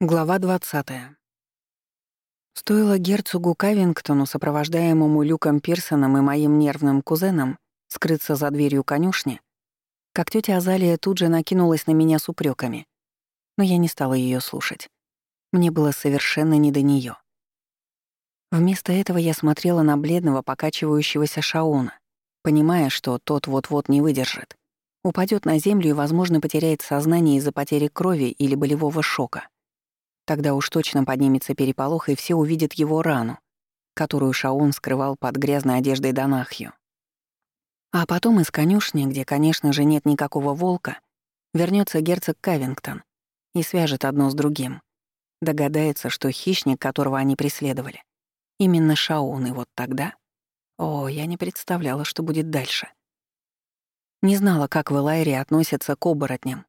Глава 20. Стоило герцогу Кавингтону, сопровождаемому Люком Пирсоном и моим нервным кузеном, скрыться за дверью конюшни, как тетя Азалия тут же накинулась на меня с упреками, но я не стала ее слушать. Мне было совершенно не до нее. Вместо этого я смотрела на бледного, покачивающегося Шауна, понимая, что тот вот-вот не выдержит. Упадет на землю и, возможно, потеряет сознание из-за потери крови или болевого шока. Тогда уж точно поднимется переполох, и все увидят его рану, которую Шаун скрывал под грязной одеждой Донахью. А потом из конюшни, где, конечно же, нет никакого волка, вернется герцог Кавингтон и свяжет одно с другим. Догадается, что хищник, которого они преследовали, именно Шаун, и вот тогда... О, я не представляла, что будет дальше. Не знала, как в Элайре относятся к оборотням.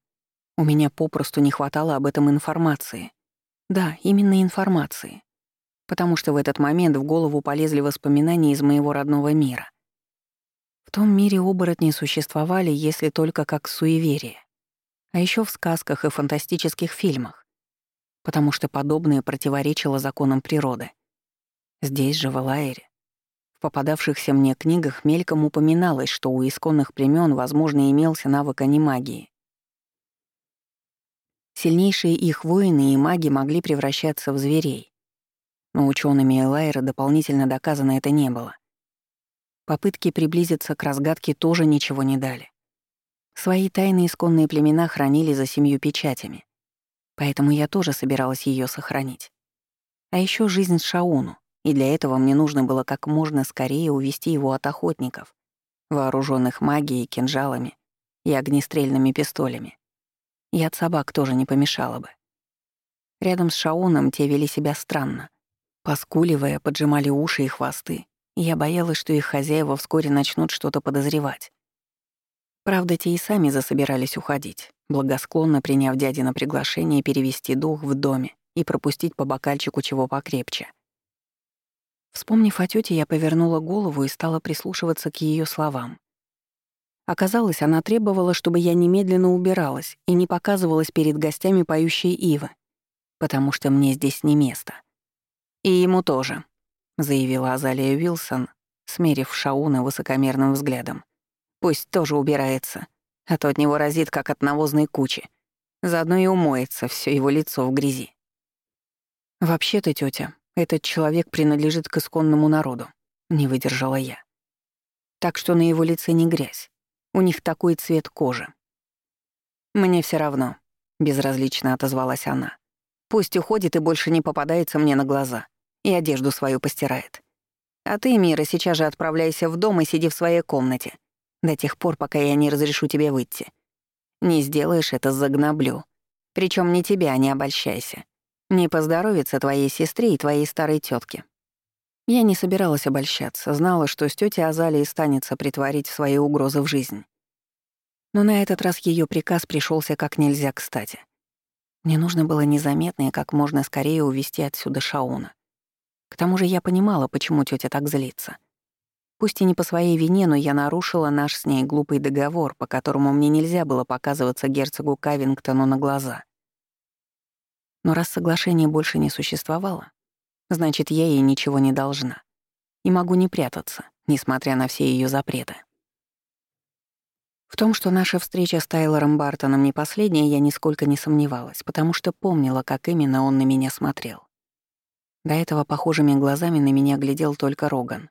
У меня попросту не хватало об этом информации. Да, именно информации. Потому что в этот момент в голову полезли воспоминания из моего родного мира. В том мире оборотни существовали, если только как суеверие. А еще в сказках и фантастических фильмах. Потому что подобное противоречило законам природы. Здесь же, в Элайре, в попадавшихся мне книгах мельком упоминалось, что у исконных племен, возможно, имелся навык анимагии. Сильнейшие их воины и маги могли превращаться в зверей. Но учеными Элайра дополнительно доказано это не было. Попытки приблизиться к разгадке тоже ничего не дали. Свои тайны исконные племена хранили за семью печатями. Поэтому я тоже собиралась ее сохранить. А еще жизнь Шауну, и для этого мне нужно было как можно скорее увести его от охотников, вооруженных магией, кинжалами и огнестрельными пистолями. И от собак тоже не помешало бы. Рядом с Шауном те вели себя странно. Поскуливая, поджимали уши и хвосты, и я боялась, что их хозяева вскоре начнут что-то подозревать. Правда, те и сами засобирались уходить, благосклонно приняв дяди на приглашение перевести дух в доме и пропустить по бокальчику чего покрепче. Вспомнив о тете, я повернула голову и стала прислушиваться к ее словам. Оказалось, она требовала, чтобы я немедленно убиралась и не показывалась перед гостями поющей Ивы, потому что мне здесь не место. «И ему тоже», — заявила Азалия Уилсон, смерив Шауна высокомерным взглядом. «Пусть тоже убирается, а то от него разит, как от навозной кучи. Заодно и умоется все его лицо в грязи». «Вообще-то, тетя, этот человек принадлежит к исконному народу», — не выдержала я. «Так что на его лице не грязь. У них такой цвет кожи. «Мне все равно», — безразлично отозвалась она. «Пусть уходит и больше не попадается мне на глаза, и одежду свою постирает. А ты, Мира, сейчас же отправляйся в дом и сиди в своей комнате, до тех пор, пока я не разрешу тебе выйти. Не сделаешь это, загноблю. Причем не тебя, не обольщайся. Не поздоровится твоей сестре и твоей старой тетке. Я не собиралась обольщаться, знала, что с тетей Азалией станется притворить свои угрозы в жизнь. Но на этот раз ее приказ пришелся как нельзя кстати. Мне нужно было незаметно и как можно скорее увести отсюда Шауна. К тому же я понимала, почему тетя так злится. Пусть и не по своей вине, но я нарушила наш с ней глупый договор, по которому мне нельзя было показываться герцогу Кавингтону на глаза. Но раз соглашение больше не существовало, Значит, я ей ничего не должна. И могу не прятаться, несмотря на все ее запреты. В том, что наша встреча с Тайлором Бартоном не последняя, я нисколько не сомневалась, потому что помнила, как именно он на меня смотрел. До этого похожими глазами на меня глядел только Роган,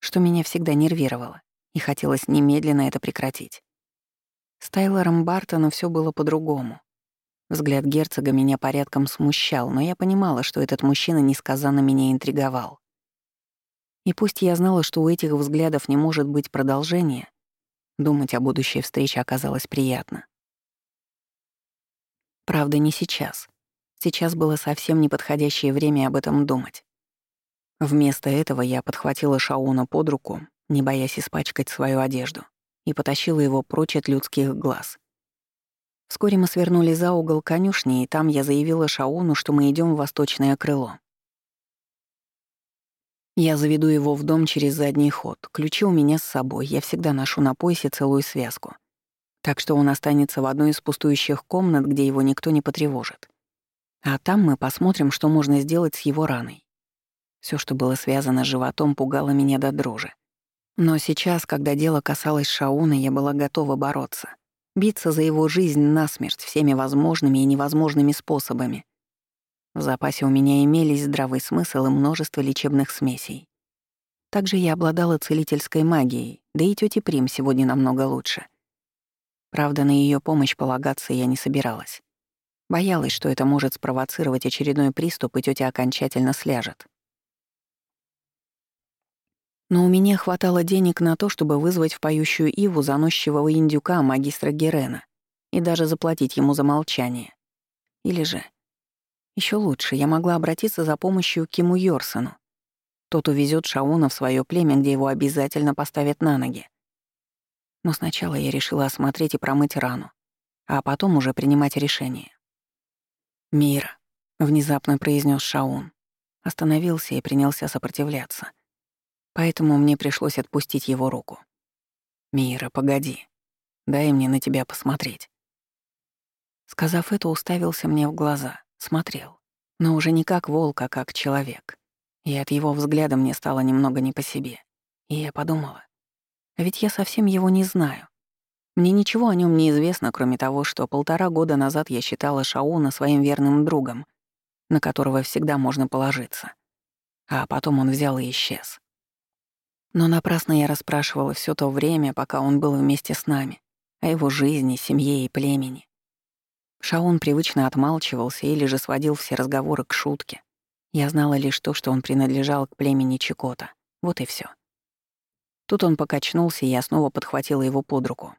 что меня всегда нервировало, и хотелось немедленно это прекратить. С Тайлором Бартоном все было по-другому. Взгляд герцога меня порядком смущал, но я понимала, что этот мужчина несказанно меня интриговал. И пусть я знала, что у этих взглядов не может быть продолжения, думать о будущей встрече оказалось приятно. Правда, не сейчас. Сейчас было совсем неподходящее время об этом думать. Вместо этого я подхватила Шауна под руку, не боясь испачкать свою одежду, и потащила его прочь от людских глаз — Вскоре мы свернули за угол конюшни, и там я заявила Шауну, что мы идем в восточное крыло. Я заведу его в дом через задний ход. Ключи у меня с собой, я всегда ношу на поясе целую связку. Так что он останется в одной из пустующих комнат, где его никто не потревожит. А там мы посмотрим, что можно сделать с его раной. Все, что было связано с животом, пугало меня до дрожи. Но сейчас, когда дело касалось Шауна, я была готова бороться. Биться за его жизнь насмерть всеми возможными и невозможными способами. В запасе у меня имелись здравый смысл и множество лечебных смесей. Также я обладала целительской магией, да и тёте Прим сегодня намного лучше. Правда, на её помощь полагаться я не собиралась. Боялась, что это может спровоцировать очередной приступ, и тётя окончательно сляжет. Но у меня хватало денег на то, чтобы вызвать в поющую Иву заносчивого индюка магистра Герена и даже заплатить ему за молчание. Или же... еще лучше, я могла обратиться за помощью к Киму Йорсону, тот увезет Шауна в свое племя, где его обязательно поставят на ноги. Но сначала я решила осмотреть и промыть рану, а потом уже принимать решение. «Мира», — внезапно произнес Шаун. Остановился и принялся сопротивляться. Поэтому мне пришлось отпустить его руку. «Мира, погоди. Дай мне на тебя посмотреть». Сказав это, уставился мне в глаза, смотрел. Но уже не как волк, а как человек. И от его взгляда мне стало немного не по себе. И я подумала, а ведь я совсем его не знаю. Мне ничего о нем не известно, кроме того, что полтора года назад я считала Шауна своим верным другом, на которого всегда можно положиться. А потом он взял и исчез. Но напрасно я расспрашивала все то время, пока он был вместе с нами, о его жизни, семье и племени. Шаун привычно отмалчивался или же сводил все разговоры к шутке, я знала лишь то, что он принадлежал к племени Чикота. Вот и все. Тут он покачнулся, и я снова подхватила его под руку.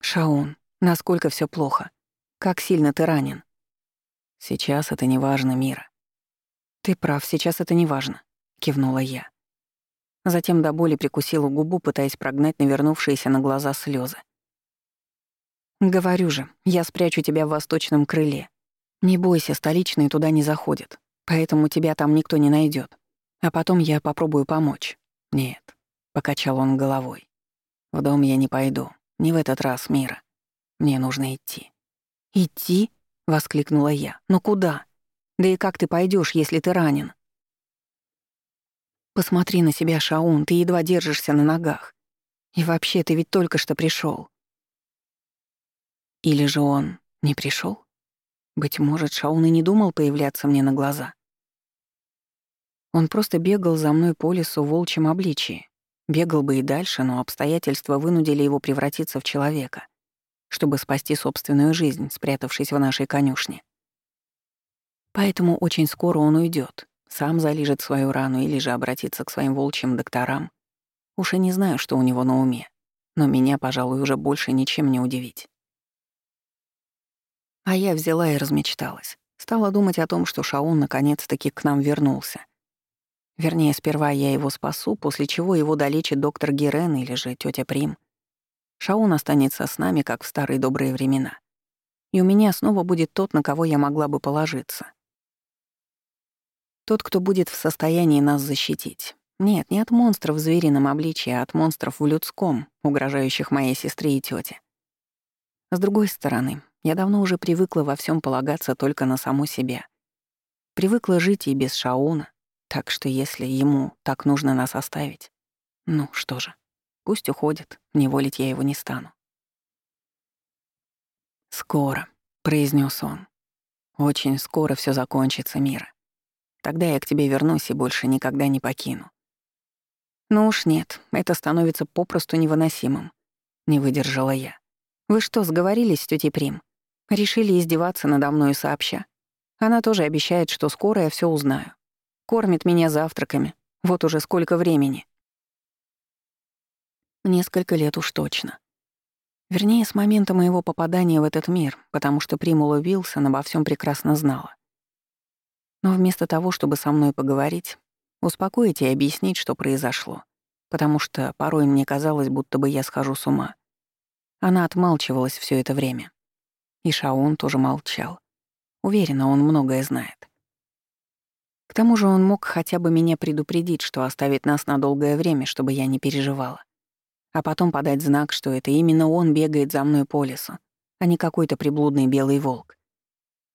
«Шаун, насколько все плохо? Как сильно ты ранен?» «Сейчас это не важно, Мира». «Ты прав, сейчас это не важно», — кивнула я. Затем до боли прикусила губу, пытаясь прогнать навернувшиеся на глаза слезы. «Говорю же, я спрячу тебя в восточном крыле. Не бойся, столичные туда не заходят. Поэтому тебя там никто не найдет. А потом я попробую помочь. Нет, покачал он головой. В дом я не пойду. Не в этот раз, Мира. Мне нужно идти. Идти? воскликнула я. Но куда? Да и как ты пойдешь, если ты ранен? Посмотри на себя, Шаун, ты едва держишься на ногах. И вообще, ты ведь только что пришел. Или же он не пришел? Быть может, Шаун и не думал появляться мне на глаза. Он просто бегал за мной по лесу в волчьем обличии. Бегал бы и дальше, но обстоятельства вынудили его превратиться в человека, чтобы спасти собственную жизнь, спрятавшись в нашей конюшне. Поэтому очень скоро он уйдет, сам залижет свою рану или же обратится к своим волчьим докторам. Уж и не знаю, что у него на уме, но меня, пожалуй, уже больше ничем не удивить. А я взяла и размечталась. Стала думать о том, что Шаун наконец-таки к нам вернулся. Вернее, сперва я его спасу, после чего его долечит доктор Герен или же тетя Прим. Шаун останется с нами, как в старые добрые времена. И у меня снова будет тот, на кого я могла бы положиться. Тот, кто будет в состоянии нас защитить. Нет, не от монстров в зверином обличии, а от монстров в людском, угрожающих моей сестре и тете. С другой стороны, я давно уже привыкла во всем полагаться только на саму себя. Привыкла жить и без Шауна, так что если ему так нужно нас оставить, ну что же, пусть уходит, не волить я его не стану. «Скоро», — произнес он. «Очень скоро все закончится, Мира. Тогда я к тебе вернусь и больше никогда не покину». «Ну уж нет, это становится попросту невыносимым», — не выдержала я. «Вы что, сговорились с тетей Прим? Решили издеваться надо мной сообща? Она тоже обещает, что скоро я все узнаю. Кормит меня завтраками. Вот уже сколько времени. Несколько лет уж точно. Вернее, с момента моего попадания в этот мир, потому что Примула Вилсон обо всем прекрасно знала. Но вместо того, чтобы со мной поговорить, успокоить и объяснить, что произошло, потому что порой мне казалось, будто бы я схожу с ума, она отмалчивалась все это время. И Шаун тоже молчал. Уверена, он многое знает. К тому же он мог хотя бы меня предупредить, что оставит нас на долгое время, чтобы я не переживала. А потом подать знак, что это именно он бегает за мной по лесу, а не какой-то приблудный белый волк.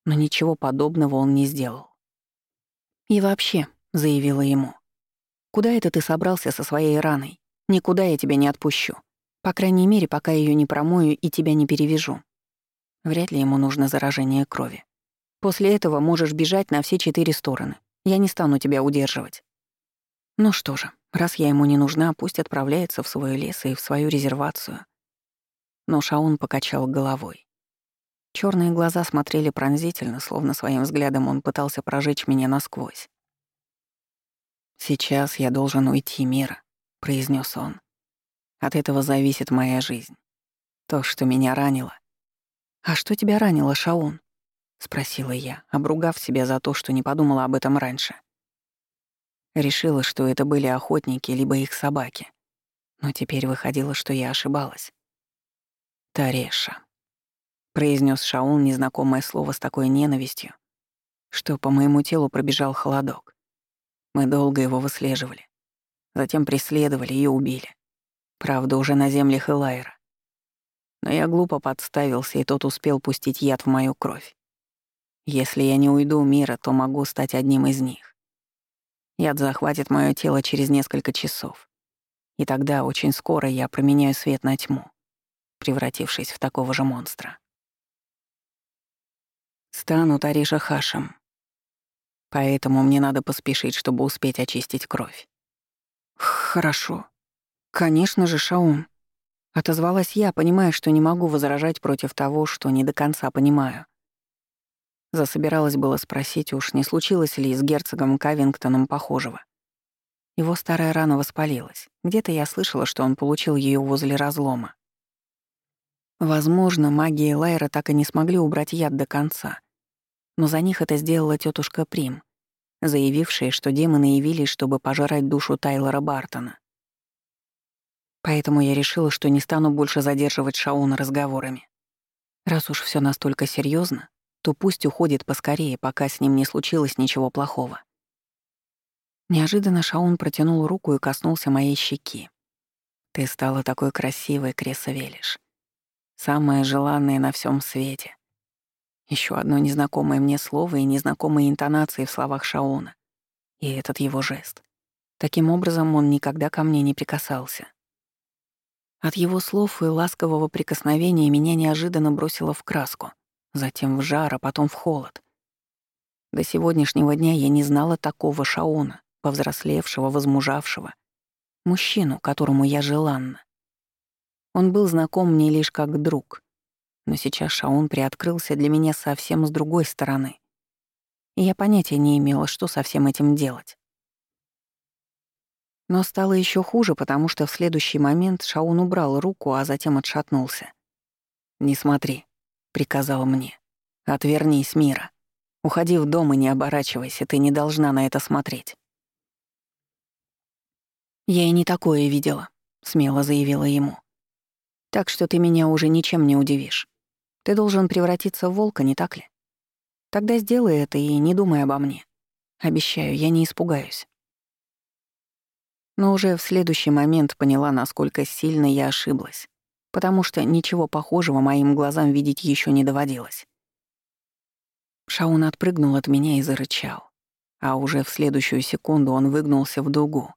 Но ничего подобного он не сделал. «И вообще», — заявила ему, — «куда это ты собрался со своей раной? Никуда я тебя не отпущу. По крайней мере, пока ее не промою и тебя не перевяжу. Вряд ли ему нужно заражение крови. После этого можешь бежать на все четыре стороны. Я не стану тебя удерживать. Ну что же, раз я ему не нужна, пусть отправляется в свой лес и в свою резервацию. Но Шаун покачал головой. Черные глаза смотрели пронзительно, словно своим взглядом он пытался прожечь меня насквозь. «Сейчас я должен уйти, Мира», — произнес он. «От этого зависит моя жизнь. То, что меня ранило». «А что тебя ранило, Шаун?» — спросила я, обругав себя за то, что не подумала об этом раньше. Решила, что это были охотники, либо их собаки. Но теперь выходило, что я ошибалась. «Тареша», — произнес Шаун незнакомое слово с такой ненавистью, что по моему телу пробежал холодок. Мы долго его выслеживали. Затем преследовали и убили. Правда, уже на землях Элайра. Но я глупо подставился, и тот успел пустить яд в мою кровь. Если я не уйду мира, то могу стать одним из них. Яд захватит мое тело через несколько часов. И тогда очень скоро я променяю свет на тьму, превратившись в такого же монстра. Стану Тариша Хашем. Поэтому мне надо поспешить, чтобы успеть очистить кровь. Хорошо. Конечно же, Шаун. Отозвалась я, понимая, что не могу возражать против того, что не до конца понимаю. Засобиралась было спросить, уж не случилось ли с герцогом Кавингтоном похожего. Его старая рана воспалилась. Где-то я слышала, что он получил ее возле разлома. Возможно, магия Лайра так и не смогли убрать яд до конца. Но за них это сделала тетушка Прим, заявившая, что демоны явились, чтобы пожрать душу Тайлора Бартона. Поэтому я решила, что не стану больше задерживать Шауна разговорами. Раз уж все настолько серьезно, то пусть уходит поскорее, пока с ним не случилось ничего плохого. Неожиданно Шаун протянул руку и коснулся моей щеки. «Ты стала такой красивой, Креса Велиш. Самое желанное на всем свете». Еще одно незнакомое мне слово и незнакомые интонации в словах Шауна. И этот его жест. Таким образом, он никогда ко мне не прикасался. От его слов и ласкового прикосновения меня неожиданно бросило в краску — затем в жар, а потом в холод. До сегодняшнего дня я не знала такого Шаона, повзрослевшего, возмужавшего, мужчину, которому я желанна. Он был знаком мне лишь как друг, но сейчас Шаун приоткрылся для меня совсем с другой стороны, и я понятия не имела, что со всем этим делать. Но стало еще хуже, потому что в следующий момент Шаун убрал руку, а затем отшатнулся. «Не смотри», приказал мне. «Отвернись, Мира. Уходи в дом и не оборачивайся, ты не должна на это смотреть». «Я и не такое видела», — смело заявила ему. «Так что ты меня уже ничем не удивишь. Ты должен превратиться в волка, не так ли? Тогда сделай это и не думай обо мне. Обещаю, я не испугаюсь». Но уже в следующий момент поняла, насколько сильно я ошиблась потому что ничего похожего моим глазам видеть еще не доводилось. Шаун отпрыгнул от меня и зарычал. А уже в следующую секунду он выгнулся в дугу,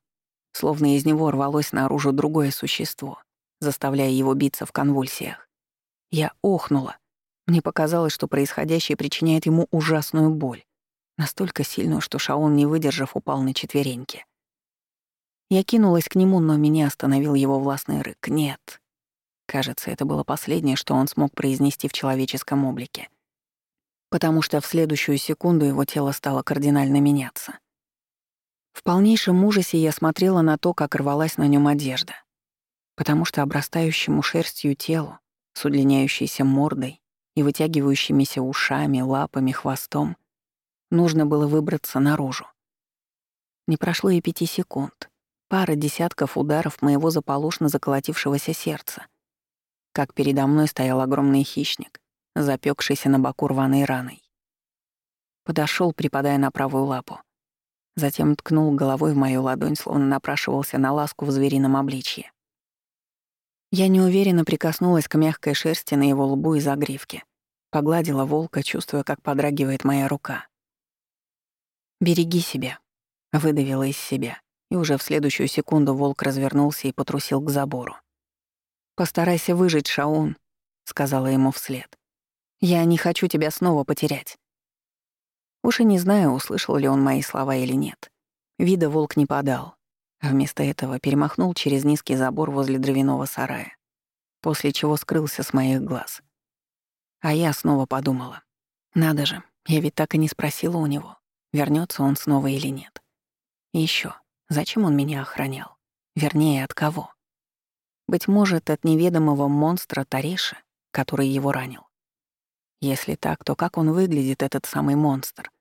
словно из него рвалось наружу другое существо, заставляя его биться в конвульсиях. Я охнула. Мне показалось, что происходящее причиняет ему ужасную боль, настолько сильную, что Шаун, не выдержав, упал на четвереньки. Я кинулась к нему, но меня остановил его властный рык. «Нет, Кажется, это было последнее, что он смог произнести в человеческом облике. Потому что в следующую секунду его тело стало кардинально меняться. В полнейшем ужасе я смотрела на то, как рвалась на нем одежда. Потому что обрастающему шерстью телу, с удлиняющейся мордой и вытягивающимися ушами, лапами, хвостом, нужно было выбраться наружу. Не прошло и пяти секунд. Пара десятков ударов моего заполошно заколотившегося сердца — как передо мной стоял огромный хищник, запекшийся на боку рваной раной. Подошел, припадая на правую лапу. Затем ткнул головой в мою ладонь, словно напрашивался на ласку в зверином обличье. Я неуверенно прикоснулась к мягкой шерсти на его лбу и загривке. Погладила волка, чувствуя, как подрагивает моя рука. «Береги себя», — выдавила из себя, и уже в следующую секунду волк развернулся и потрусил к забору. «Постарайся выжить, Шаун», — сказала ему вслед. «Я не хочу тебя снова потерять». Уж и не знаю, услышал ли он мои слова или нет. Вида волк не подал. Вместо этого перемахнул через низкий забор возле дровяного сарая, после чего скрылся с моих глаз. А я снова подумала. Надо же, я ведь так и не спросила у него, вернется он снова или нет. И ещё, зачем он меня охранял? Вернее, от кого? Быть может, от неведомого монстра Тареши, который его ранил. Если так, то как он выглядит, этот самый монстр?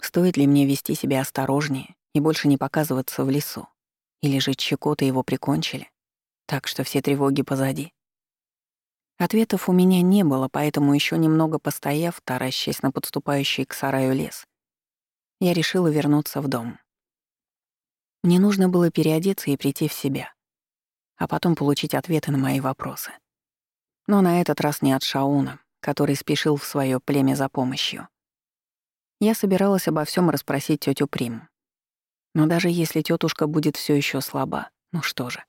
Стоит ли мне вести себя осторожнее и больше не показываться в лесу? Или же Чекота его прикончили? Так что все тревоги позади. Ответов у меня не было, поэтому еще немного постояв, таращась на подступающий к сараю лес, я решила вернуться в дом. Мне нужно было переодеться и прийти в себя, а потом получить ответы на мои вопросы. Но на этот раз не от Шауна, который спешил в свое племя за помощью. Я собиралась обо всем расспросить тетю Прим. Но даже если тетушка будет все еще слаба, ну что же.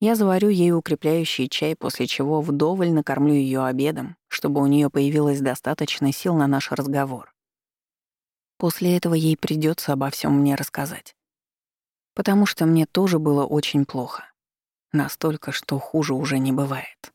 Я заварю ей укрепляющий чай, после чего вдоволь накормлю ее обедом, чтобы у нее появилось достаточно сил на наш разговор. После этого ей придется обо всем мне рассказать. Потому что мне тоже было очень плохо. Настолько, что хуже уже не бывает.